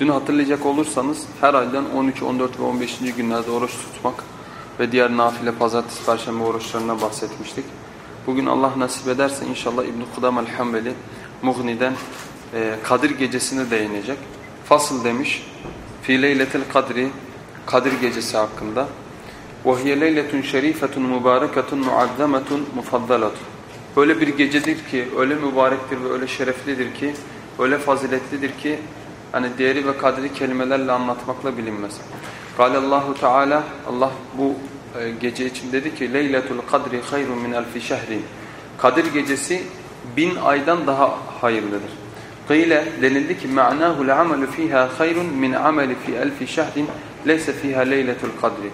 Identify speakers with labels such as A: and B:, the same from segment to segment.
A: Dün hatırlayacak olursanız her aydan 13, 14 ve 15. günlerde oruç tutmak ve diğer nafile pazartesi, perşembe oruçlarına bahsetmiştik. Bugün Allah nasip ederse inşallah İbn-i Kudam el-Hambeli Mughni'den e, Kadir gecesine değinecek. Fasıl demiş, Fi leyletil kadri, Kadir gecesi hakkında. وَهِيَ لَيْلَةٌ شَرِيفَةٌ مُبَارَكَةٌ مُعَذَّمَةٌ مُفَضَّلَةٌ Öyle bir gecedir ki, öyle mübarektir ve öyle şereflidir ki, öyle faziletlidir ki, hani değeri ve kadri kelimelerle anlatmakla bilinmez. Allahu Teala Allah bu e, gece için dedi ki Leyletul kadri hayrun min elfi şehrin. Kadir gecesi bin aydan daha hayırlıdır. Kıyle denildi ki ma'nahul amelu fiha hayrun min ameli fi elfi şehrin leyse fiha leyletul kadri.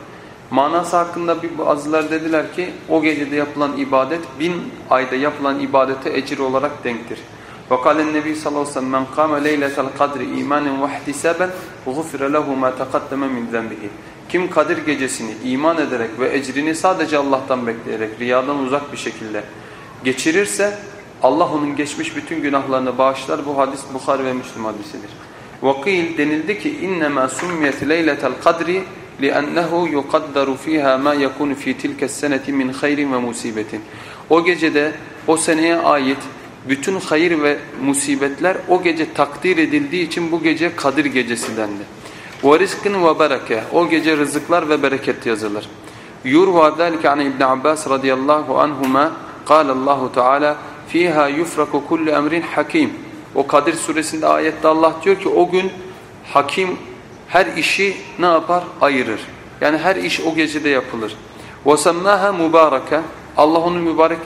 A: Manası hakkında bir bazılar dediler ki o gecede yapılan ibadet bin ayda yapılan ibadete ecir olarak denktir. وقال النبي صلى الله عليه وسلم من قام ليلة القدر إيمانا واحتسابا غفر له ما تقدم من ذنبه Kim Kadir gecesini iman ederek ve ecrini sadece Allah'tan bekleyerek riyadan uzak bir şekilde geçirirse Allah onun geçmiş bütün günahlarını bağışlar. Bu hadis Bukhari ve Müslim hadisidir. Vakil denildi ki innema summiyet leyletel kadri li'ennehu yuqaddaru fiha ma yakunu fi tilkes seneti min hayrin ve musibetin. O gecede o seneye ait bütün hayır ve musibetler o gece takdir edildiği için bu gece Kadir gecesi dendi. وَرِزْقٍ وَبَرَكَةٍ O gece rızıklar ve bereket yazılır. يُرْوَى ذَلِكَ عَنْ İbn Abbas radıyallahu anhuma قال الله Teala fiha yufraku kullu emrin hakim. O Kadir suresinde ayette Allah diyor ki o gün hakim her işi ne yapar? Ayırır. Yani her iş o gecede yapılır. وَسَمَّاهَا مُبَارَكَ Allah onu mübarek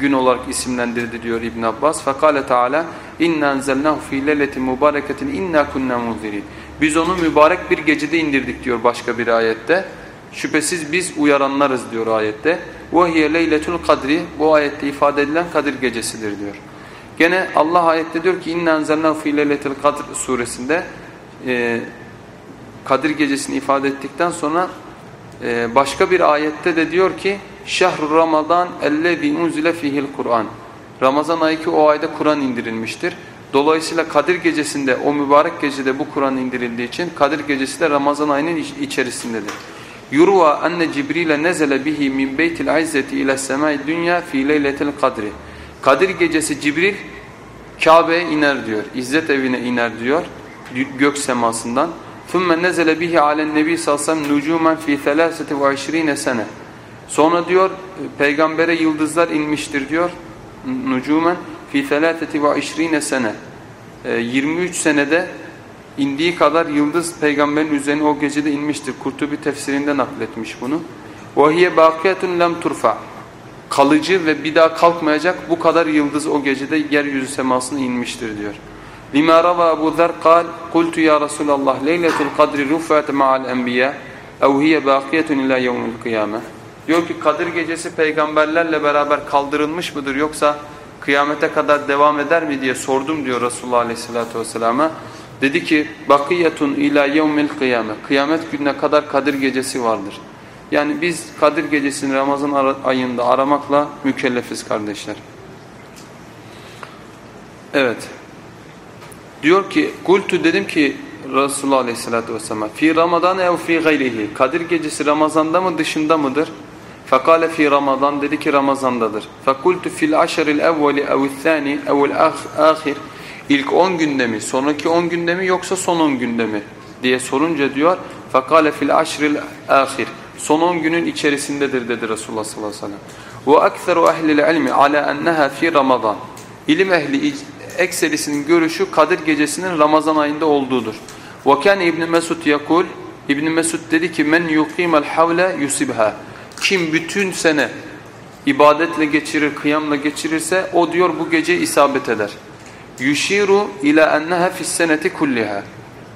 A: gün olarak isimlendirdi diyor İbn Abbas. Fekale Teala inna enzelnahu fi leyletin mubareketin inna kunna munzirin. Biz onu mübarek bir gecede indirdik diyor başka bir ayette. Şüphesiz biz uyaranlarız diyor ayette. Ve hiye leyletul kadri bu ayette ifade edilen Kadir gecesidir diyor. Gene Allah ayette diyor ki inna enzelnahu fi leyletil kadr suresinde e, Kadir gecesini ifade ettikten sonra e, başka bir ayette de diyor ki Şehr Ramazan ellezî unzile fihil Kur'an. Ramazan ayı ki o ayda Kur'an indirilmiştir. Dolayısıyla Kadir gecesinde o mübarek gecede bu Kur'an indirildiği için Kadir gecesi de Ramazan ayının içerisindedir. Yurva enne Cibril'e nezele bihi min beytil izzeti ila semai dünya fi leyletil kadri. Kadir gecesi Cibril Kabe'ye iner diyor. İzzet evine iner diyor. Gök semasından. ثُمَّ نَزَلَ بِهِ عَلَى النَّبِي sallallahu نُجُومًا فِي ثَلَاسَةِ وَعِشْرِينَ sene. Sonra diyor peygambere yıldızlar inmiştir diyor. Nucumen fi thalathati ve 20 sene. 23 senede indiği kadar yıldız peygamberin üzerine o gecede inmiştir. Kurtubi tefsirinde nakletmiş bunu. Ve hiye baqiyetun lem turfa. Kalıcı ve bir daha kalkmayacak bu kadar yıldız o gecede yeryüzü semasına inmiştir diyor. Lima rava Ebu Zer kal kultu ya Resulallah leyletul kadri rufat ma'al enbiya ev hiye baqiyetun ila yevmil kıyameh. Diyor ki Kadir gecesi peygamberlerle beraber kaldırılmış mıdır yoksa kıyamete kadar devam eder mi diye sordum diyor Resulullah Aleyhisselatü Vesselam'a. Dedi ki bakiyetun ila yevmil kıyame. Kıyamet gününe kadar Kadir gecesi vardır. Yani biz Kadir gecesini Ramazan ayında aramakla mükellefiz kardeşler. Evet. Diyor ki kultu dedim ki Resulullah Aleyhisselatü Vesselam'a fi Ramazan ev fi gayrihi. Kadir gecesi Ramazan'da mı dışında mıdır? Fekale fi Ramazan dedi ki Ramazan'dadır. Fekultu fil aşeril evveli evil thani evil ahir. İlk 10 günde mi, sonraki 10 günde mi yoksa son 10 günde mi diye sorunca diyor. Fekale fil aşril ahir. Son 10 günün içerisindedir dedi Resulullah sallallahu aleyhi ve sellem. Ve ekseru ehlil ilmi ala enneha fi Ramazan. İlim ehli ekserisinin görüşü Kadir gecesinin Ramazan ayında olduğudur. Ve kâne İbn Mesud yakul İbn Mesud dedi ki men yuqimel havle yusibha. Kim bütün sene ibadetle geçirir, kıyamla geçirirse o diyor bu gece isabet eder. Yushiru ila enneha fis seneti kulliha.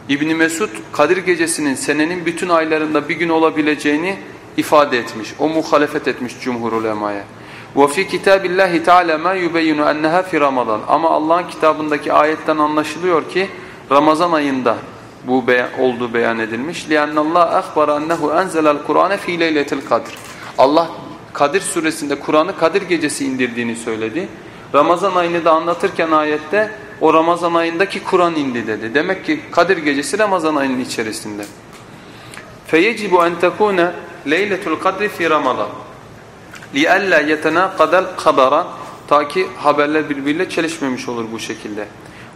A: İbni Mesud Kadir gecesinin senenin bütün aylarında bir gün olabileceğini ifade etmiş. O muhalefet etmiş cumhur ulemaya. وَفِي كِتَابِ اللّٰهِ تَعَالَى مَا يُبَيِّنُ اَنَّهَا فِي Ramazan. Ama Allah'ın kitabındaki ayetten anlaşılıyor ki Ramazan ayında bu beyan, olduğu beyan edilmiş. لِأَنَّ اللّٰهَ أَخْبَرَ أَنَّهُ أَنْزَلَ الْقُرْآنَ فِي لَيْلَةِ الْقَدْرِ Allah Kadir suresinde Kur'an'ı Kadir gecesi indirdiğini söyledi. Ramazan ayını da anlatırken ayette o Ramazan ayındaki Kur'an indi dedi. Demek ki Kadir gecesi Ramazan ayının içerisinde. فَيَجِبُ أَنْ تَكُونَ لَيْلَةُ الْقَدْرِ فِي رَمَضَانِ لِأَلَّا يَتَنَاقَدَ الْخَبَرَ Ta ki haberler birbiriyle çelişmemiş olur bu şekilde.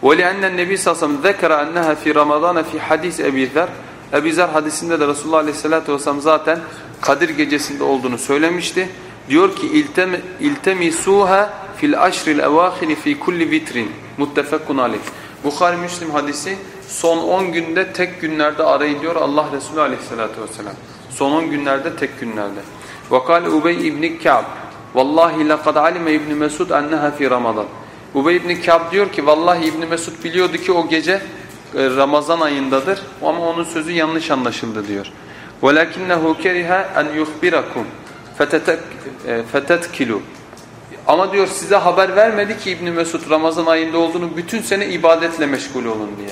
A: وَلِأَنَّ النَّبِي sallallahu ذَكَرَ أَنَّهَا فِي رَمَضَانَ فِي حَدِيثِ اَبِي ذَرْ Ebu Zer hadisinde de Resulullah Aleyhisselatü Vesselam zaten Kadir gecesinde olduğunu söylemişti. Diyor ki iltem iltemisuha fil ashril evahiri fi kulli vitrin muttefakun aleyh. Bukhari Müslim hadisi son 10 günde tek günlerde arayılıyor Allah Resulü aleyhissalatü vesselam. Son 10 günlerde tek günlerde. Vakale Ubey İbni Ka'b Vallahi lekad alime İbni Mesud enneha fi Ramazan. Ubey İbni Ka'b diyor ki vallahi İbni Mesud biliyordu ki o gece e, Ramazan ayındadır ama onun sözü yanlış anlaşıldı diyor. وَلَكِنَّهُ كَرِهَا اَنْ يُخْبِرَكُمْ فَتَتْكِلُوا Ama diyor size haber vermedi ki İbn Mesud Ramazan ayında olduğunu bütün sene ibadetle meşgul olun diye.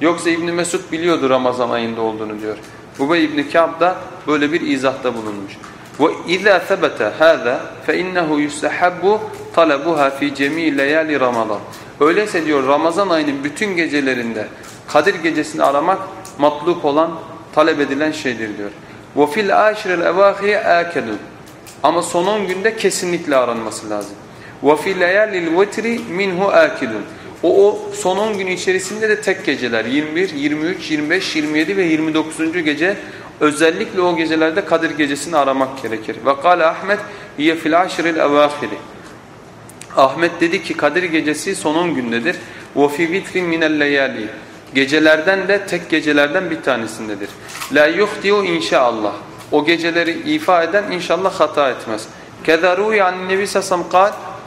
A: Yoksa İbn Mesud biliyordu Ramazan ayında olduğunu diyor. Ubey İbn Ka'b da böyle bir izahta bulunmuş. وَإِذَا ثَبَتَ هَذَا فَإِنَّهُ يُسْتَحَبُّ طَلَبُهَا فِي جَمِيعِ لَيَالِ Ramazan. Öyleyse diyor Ramazan ayının bütün gecelerinde Kadir gecesini aramak matluk olan, talep edilen şeydir diyor. وَفِي الْآشِرِ الْاَوَاخِيَ آكَدٌ Ama son 10 günde kesinlikle aranması lazım. وَفِي لَيَالِ الْوَتْرِ مِنْهُ آكِدٌ o, o son 10 gün içerisinde de tek geceler 21, 23, 25, 27 ve 29. gece özellikle o gecelerde Kadir gecesini aramak gerekir. Ve kâle Ahmet hiye fil aşril evâhiri. Ahmet dedi ki Kadir gecesi son 10 gündedir. Ve fi vitrin minel leyali. Gecelerden de tek gecelerden bir tanesindedir. La yuhdiu inşaallah. O geceleri ifa eden inşallah hata etmez. Kedaru yani Nebi Sasam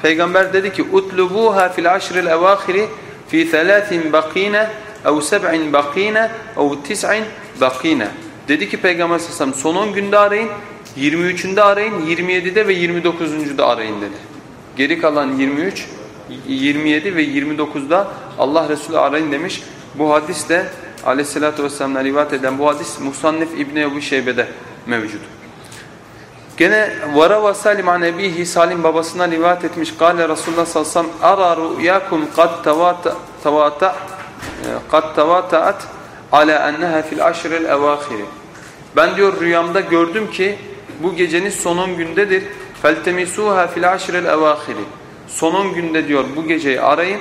A: Peygamber dedi ki utlubuha fil aşril evahiri fi thalathin bakine ev seb'in bakine ev tis'in bakine. Dedi ki Peygamber Sasam son 10 günde arayın, 23'ünde arayın, 27'de ve 29'uncuda arayın dedi. Geri kalan 23, 27 ve 29'da Allah Resulü arayın demiş. Bu hadis de aleyhissalatü vesselam'dan rivayet eden bu hadis Musannif İbni Ebu Şeybe'de mevcut. Gene vara ve salim an ebihi salim babasına rivayet etmiş. Kale Resulullah sallallahu aleyhi ve sellem ara ru'yakum kad tavata tavata kad tavataat ala enneha fil aşril evahiri. Ben diyor rüyamda gördüm ki bu gecenin son 10 gündedir. Feltemisuha fil aşril evahiri. Son 10 günde diyor bu geceyi arayın.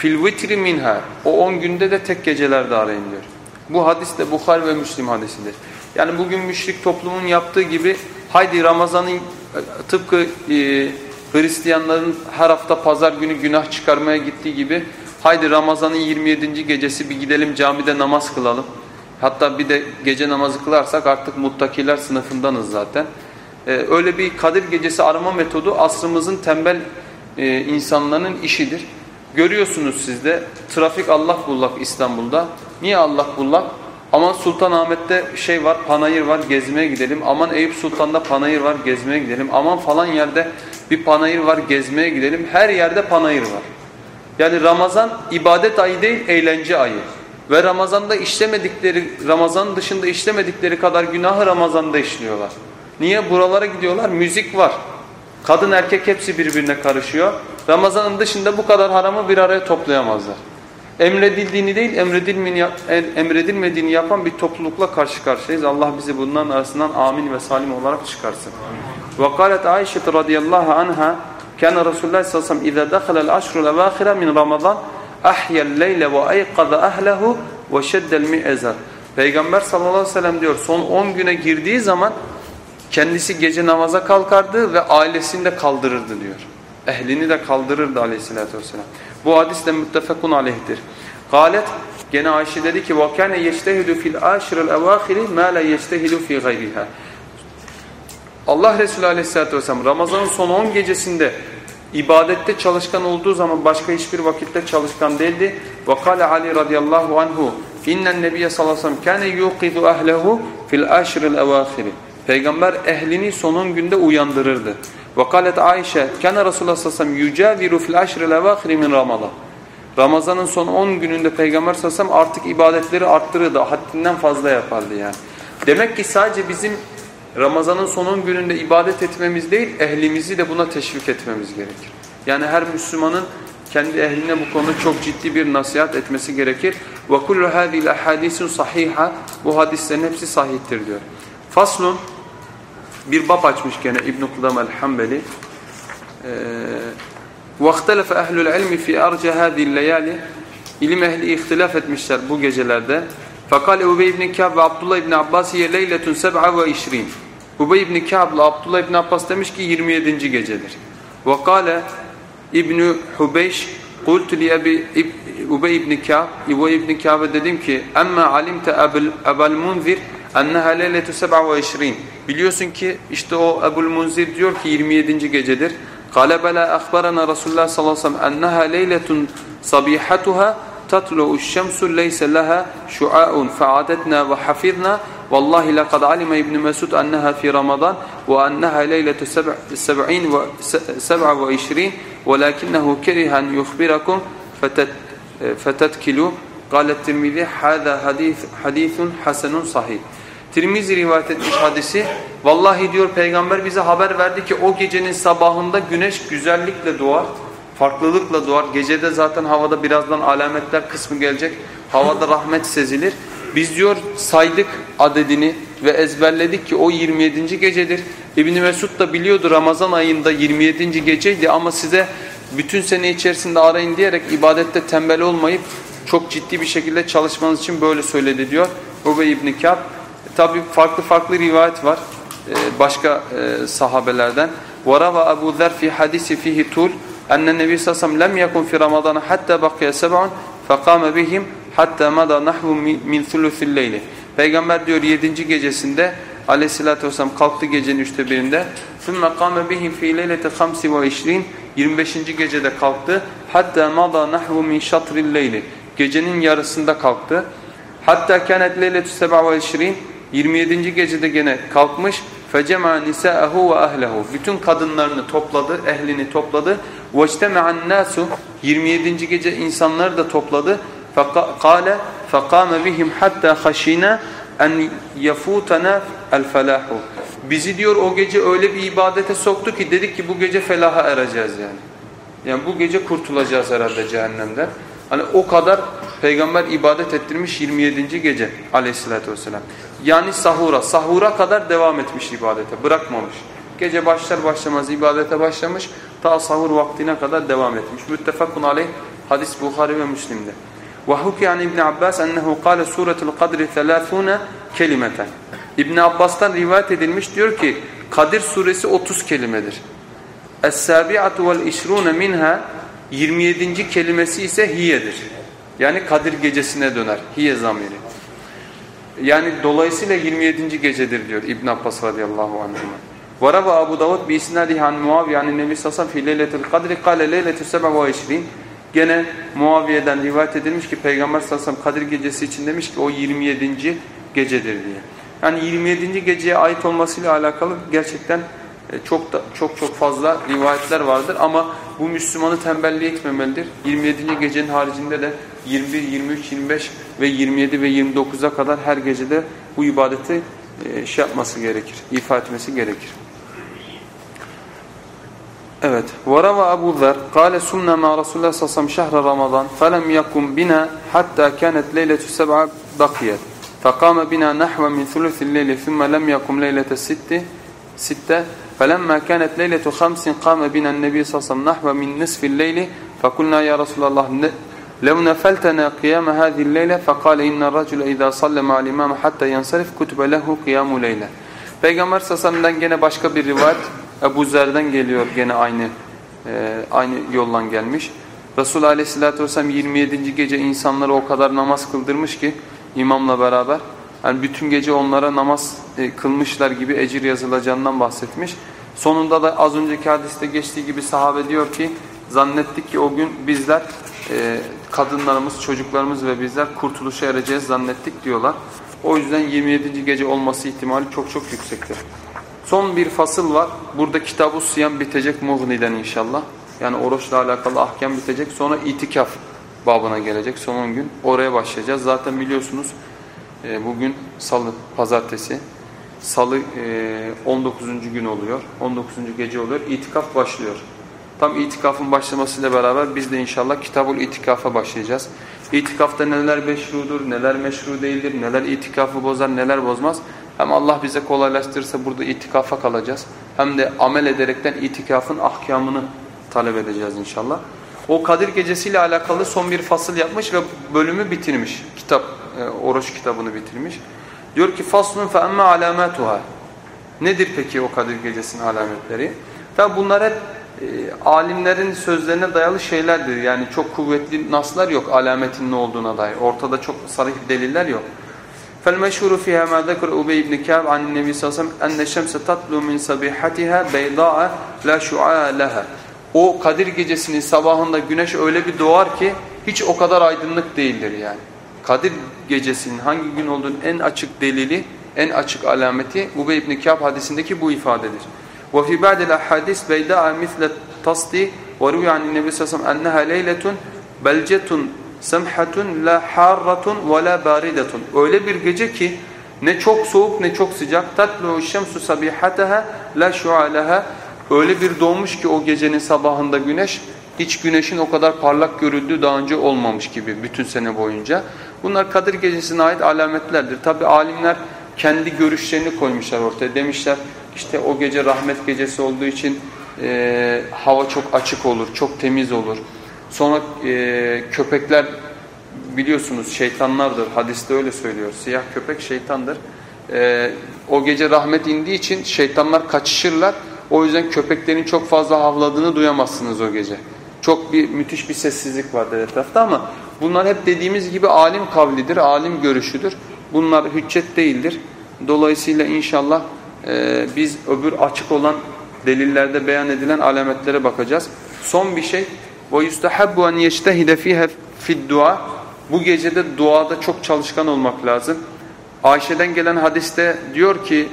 A: Fil vitri minha. O 10 günde de tek gecelerde arayın diyor. Bu hadis de Bukhari ve Müslim hadisidir. Yani bugün müşrik toplumun yaptığı gibi haydi Ramazan'ın tıpkı e, Hristiyanların her hafta pazar günü günah çıkarmaya gittiği gibi haydi Ramazan'ın 27. gecesi bir gidelim camide namaz kılalım. Hatta bir de gece namazı kılarsak artık muttakiler sınıfındanız zaten. Ee, öyle bir Kadir gecesi arama metodu asrımızın tembel e, insanların işidir. Görüyorsunuz siz de trafik Allah bullak İstanbul'da. Niye Allah bullak? Aman Sultanahmet'te şey var, panayır var, gezmeye gidelim. Aman Eyüp Sultan'da panayır var, gezmeye gidelim. Aman falan yerde bir panayır var, gezmeye gidelim. Her yerde panayır var. Yani Ramazan ibadet ayı değil, eğlence ayı. Ve Ramazan'da işlemedikleri, Ramazan dışında işlemedikleri kadar günahı Ramazan'da işliyorlar. Niye? Buralara gidiyorlar, müzik var. Kadın erkek hepsi birbirine karışıyor. Ramazan'ın dışında bu kadar haramı bir araya toplayamazlar. Emredildiğini değil, emredilmediğini yapan bir toplulukla karşı karşıyayız. Allah bizi bundan arasından amin ve salim olarak çıkarsın. وقالت عائشة رضي الله عنها كان رسول الله صلى الله عليه وسلم إذا دخل الأشهر الأواخر من رمضان أحيا الليل وأيقظ أهله وشد المئزر Peygamber sallallahu aleyhi ve sellem diyor son 10 güne girdiği zaman kendisi gece namaza kalkardı ve ailesini de kaldırırdı diyor. Ehlini de kaldırırdı aleyhissalatü vesselam. Bu hadis de müttefekun aleyhtir. Galet gene Ayşe dedi ki وَكَانَ يَجْتَهِدُ فِي الْآشِرِ الْاَوَاخِرِ مَا لَا يَجْتَهِدُ فِي غَيْرِهَا Allah Resulü aleyhissalatü vesselam Ramazan'ın son 10 gecesinde ibadette çalışkan olduğu zaman başka hiçbir vakitte çalışkan değildi. وَقَالَ Ali radıyallahu anhu İnnen nebiye sallallahu aleyhi ve sellem kâne yuqidu ahlehu fil aşril evâhiri. Peygamber ehlini sonun günde uyandırırdı. Ve kâlet Ayşe kâne Resulullah sallallahu aleyhi ve sellem yücaviru fil aşril evâhiri min Ramazan. Ramazan'ın son 10 gününde Peygamber sallallahu aleyhi ve sellem artık ibadetleri arttırırdı. Haddinden fazla yapardı yani. Demek ki sadece bizim Ramazan'ın son 10 gününde ibadet etmemiz değil, ehlimizi de buna teşvik etmemiz gerekir. Yani her Müslümanın kendi ehline bu konuda çok ciddi bir nasihat etmesi gerekir. وَكُلُّ هَذِي الْاَحَادِيسُ صَحِيحًا Bu hadislerin hepsi sahihtir diyor. Faslun bir bab açmış gene İbn-i Kudam el-Hambeli. Ee, وَاخْتَلَفَ اَهْلُ الْعِلْمِ فِي اَرْجَ هَذِي اللَّيَالِ İlim ehli ihtilaf etmişler bu gecelerde. Fakal Ubey ibn Ka'b ve Abdullah ibn Abbas hiye leyletun seb'a ve işrin. Ubey ibn Ka'b ile Abdullah ibn Abbas demiş ki 27. gecedir. Ve kâle İbn Hubeyş قلت li Ebi Ubey ibn Ka'b Ubey ibn Ka'b'a dedim ki emma alimte Ebul Munzir enneha leyletu seb'a ve işrin. Biliyorsun ki işte o Ebul Munzir diyor ki 27. gecedir. قال بلى أخبرنا رسول الله صلى الله عليه وسلم أنها ليلة صبيحتها تطلع الشمس ليس لها شعاع فعادتنا وحفظنا والله لقد علم ابن مسعود أنها في رمضان وأنها ليلة سبع وسبعة وعشرين ولكنه كره أن يخبركم فتت فتتكلوا قال الترمذي هذا حديث حديث حسن صحيح Tirmizi rivayet etmiş hadisi. Vallahi diyor peygamber bize haber verdi ki o gecenin sabahında güneş güzellikle doğar, farklılıkla doğar. Gecede zaten havada birazdan alametler kısmı gelecek. Havada rahmet sezilir. Biz diyor saydık adedini ve ezberledik ki o 27. gecedir. İbn Mesud da biliyordu Ramazan ayında 27. geceydi ama size bütün sene içerisinde arayın diyerek ibadette tembel olmayıp çok ciddi bir şekilde çalışmanız için böyle söyledi diyor. Ubey ibn Ka'b Tabi farklı farklı rivayet var başka sahabelerden. وَرَوَى أَبُو ذَرْ فِي حَدِيثِ فِيهِ طُولٍ أَنَّ النَّبِيَّ صَلَّى اللّٰهُ لَمْ يَكُنْ فِي رَمَضَانَ حَتَّى بَقِيَ سَبْعٌ فَقَامَ بِهِمْ حَتَّى مَدَى نَحْوٌ مِنْ ثُلُثِ اللَّيْلِ Peygamber diyor 7. gecesinde aleyhissalatü vesselam kalktı gecenin üçte birinde. ثُمَّ قَامَ بِهِمْ فِي لَيْلَةِ خَمْسِ وَعِشْرِينَ 25. gecede kalktı. Hatta مَضَى نَحْوٌ مِنْ شَطْرِ اللَّيْلِ Gecenin yarısında kalktı. Hatta كَانَتْ لَيْلَةُ سَبْعَ وَعِشْرِينَ 27. gecede gene kalkmış فَجَمَعَ نِسَاءَهُ وَأَهْلَهُ Bütün kadınlarını topladı, ehlini topladı. وَاجْتَمَعَ النَّاسُ 27. gece insanları da topladı. فَقَالَ فَقَامَ بِهِمْ حَتَّى خَشِينَا اَنْ يَفُوتَنَا الْفَلَاحُ Bizi diyor o gece öyle bir ibadete soktu ki dedik ki bu gece felaha ereceğiz yani. Yani bu gece kurtulacağız herhalde cehennemden. Hani o kadar peygamber ibadet ettirmiş 27. gece aleyhissalatü vesselam. Yani sahura, sahura kadar devam etmiş ibadete, bırakmamış. Gece başlar başlamaz ibadete başlamış, ta sahur vaktine kadar devam etmiş. Müttefakun aleyh hadis Bukhari ve Müslim'de. وَحُكِ عَنْ İbn Abbas اَنَّهُ قَالَ سُورَةُ الْقَدْرِ ثَلَاثُونَ kelimeten. İbn Abbas'tan rivayet edilmiş diyor ki Kadir suresi 30 kelimedir. Es-sabi'atu vel işrûne minha 27. kelimesi ise hiyedir. Yani Kadir gecesine döner. Hiye zamiri. Yani dolayısıyla 27. gecedir diyor İbn Abbas radıyallahu anh. Varaba Abu Davud bi isnadihi an Muaviye yani Nebi sallallahu fi leyletul kadri kâle leyletü seb'a ve işrin. Gene Muaviye'den rivayet edilmiş ki Peygamber sallallahu Kadir gecesi için demiş ki o 27. gecedir diye. Yani 27. geceye ait olmasıyla alakalı gerçekten çok da, çok çok fazla rivayetler vardır ama bu Müslümanı tembelliğe etmemelidir. 27. gecenin haricinde de 21, 23, 25 ve 27 ve 29'a kadar her gecede bu ibadeti e, şey yapması gerekir, ifa etmesi gerekir. Evet. وَرَوَى أَبُو ذَرْ قَالَ سُمْنَا مَا رَسُولَ اللّٰهِ صَلَّى شَهْرَ رَمَضَانِ فَلَمْ يَكُمْ بِنَا حَتَّى كَانَتْ لَيْلَةُ سَبْعَ بَقِيَتْ فَقَامَ بِنَا نَحْوَ مِنْ ثُلُثِ اللَّيْلِ ثُمَّ لَمْ يَكُمْ لَيْلَةَ السِّتِّ سِتَّ فلما كانت ليلة خمس قام بنا النبي صلى الله عليه وسلم نحو من نصف الليل فقلنا يا رسول الله لو نفلتنا قيام هذه الليلة فقال إن الرجل إذا صلى مع الإمام حتى ينصرف كتب له قيام ليلة Peygamber sallallahu gene başka bir rivayet Ebu Zer'den geliyor gene aynı e, aynı yoldan gelmiş. Resul aleyhissalatü vesselam 27. gece insanları o kadar namaz kıldırmış ki imamla beraber yani bütün gece onlara namaz e, kılmışlar gibi ecir yazılacağından bahsetmiş. Sonunda da az önceki hadiste geçtiği gibi sahabe diyor ki zannettik ki o gün bizler e, kadınlarımız, çocuklarımız ve bizler kurtuluşa ereceğiz zannettik diyorlar. O yüzden 27. gece olması ihtimali çok çok yüksektir. Son bir fasıl var. Burada kitab-ı siyam bitecek Mughni'den inşallah. Yani oruçla alakalı ahkam bitecek. Sonra itikaf babına gelecek son 10 gün. Oraya başlayacağız. Zaten biliyorsunuz e, bugün salı, pazartesi. Salı 19. E, gün oluyor. 19. gece oluyor. İtikaf başlıyor. Tam itikafın başlamasıyla beraber biz de inşallah kitabul itikafa başlayacağız. İtikafta neler meşrudur, neler meşru değildir, neler itikafı bozar, neler bozmaz. Hem Allah bize kolaylaştırırsa burada itikafa kalacağız. Hem de amel ederekten itikafın ahkamını talep edeceğiz inşallah. O Kadir gecesiyle alakalı son bir fasıl yapmış ve bölümü bitirmiş. Kitap, e, oruç kitabını bitirmiş. Diyor ki faslun fe emme alamatuha. Nedir peki o Kadir gecesinin alametleri? Tabi bunlar hep e, alimlerin sözlerine dayalı şeylerdir. Yani çok kuvvetli naslar yok alametin ne olduğuna dair. Ortada çok sarih deliller yok. فالمشهور فيها ما ذكر أبي بن كعب عن النبي صلى الله عليه وسلم أن الشمس تطلع من صبيحتها بيضاء لا شعاع لها o Kadir gecesinin sabahında güneş öyle bir doğar ki hiç o kadar aydınlık değildir yani. Kadir gecesinin hangi gün olduğunun en açık delili, en açık alameti Ubey ibn Kâb hadisindeki bu ifadedir. Ve fi ba'dil ahadis beyda'a misle tasdi ve ruya anin nebi sallallahu aleyhi ve sellem enneha leyletun belcetun semhatun la harratun. Öyle bir gece ki ne çok soğuk ne çok sıcak. Tatlu şemsu sabihataha la şualaha. Öyle bir doğmuş ki o gecenin sabahında güneş hiç güneşin o kadar parlak görüldüğü daha önce olmamış gibi bütün sene boyunca. Bunlar Kadir Gecesi'ne ait alametlerdir. Tabi alimler kendi görüşlerini koymuşlar ortaya. Demişler işte o gece rahmet gecesi olduğu için e, hava çok açık olur, çok temiz olur. Sonra e, köpekler biliyorsunuz şeytanlardır. Hadiste öyle söylüyor. Siyah köpek şeytandır. E, o gece rahmet indiği için şeytanlar kaçışırlar. O yüzden köpeklerin çok fazla havladığını duyamazsınız o gece. Çok bir müthiş bir sessizlik vardır etrafta ama bunlar hep dediğimiz gibi alim kavlidir, alim görüşüdür. Bunlar hüccet değildir. Dolayısıyla inşallah e, biz öbür açık olan delillerde beyan edilen alametlere bakacağız. Son bir şey ve yustahabbu en yectehide fiha fi'd-dua. Bu gecede duada çok çalışkan olmak lazım. Ayşe'den gelen hadiste diyor ki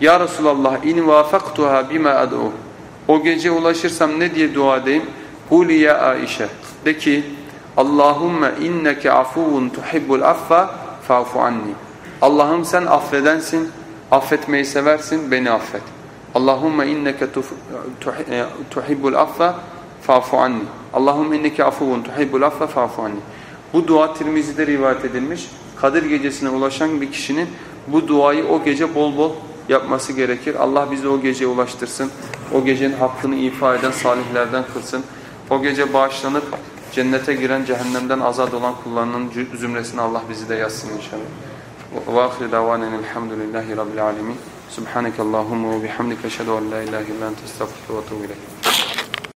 A: ya Resulallah in vafaktuha bima ad'u. O gece ulaşırsam ne diye dua edeyim? Kuli ya Aişe. De ki Allahümme inneke afuvun tuhibbul affa fa'fu anni. Allah'ım sen affedensin, affetmeyi seversin, beni affet. Allahümme inneke e, tuhibbul affa fa'fu anni. Allahümme inneke afuvun tuhibbul affa fa'fu anni. Bu dua Tirmizi'de rivayet edilmiş. Kadir gecesine ulaşan bir kişinin bu duayı o gece bol bol yapması gerekir. Allah bizi o geceye ulaştırsın. O gecenin hakkını ifa eden salihlerden kılsın. O gece bağışlanıp cennete giren cehennemden azad olan kullarının zümresine Allah bizi de yazsın inşallah. وآخر دعوانا الحمد لله رب العالمين. سبحانك اللهم وبحمدك أشهد أن لا إله إلا أنت أستغفرك وأتوب إليك.